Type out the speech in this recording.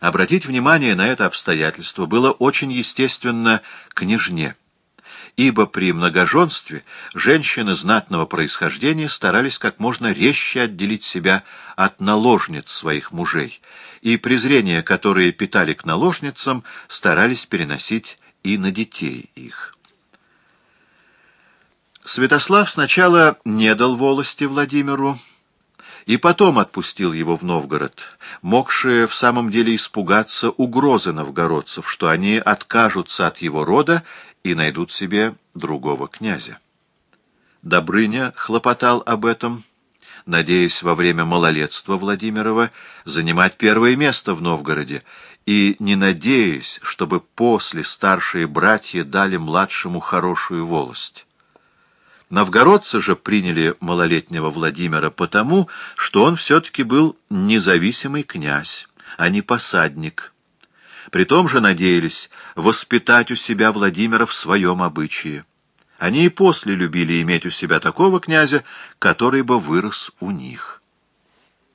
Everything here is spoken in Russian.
Обратить внимание на это обстоятельство было очень естественно княжне, ибо при многоженстве женщины знатного происхождения старались как можно резче отделить себя от наложниц своих мужей, и презрение, которое питали к наложницам, старались переносить и на детей их. Святослав сначала не дал волости Владимиру, и потом отпустил его в Новгород, могшие в самом деле испугаться угрозы новгородцев, что они откажутся от его рода и найдут себе другого князя. Добрыня хлопотал об этом, надеясь во время малолетства Владимирова занимать первое место в Новгороде и не надеясь, чтобы после старшие братья дали младшему хорошую волость. Новгородцы же приняли малолетнего Владимира потому, что он все-таки был независимый князь, а не посадник. При том же надеялись воспитать у себя Владимира в своем обычае. Они и после любили иметь у себя такого князя, который бы вырос у них.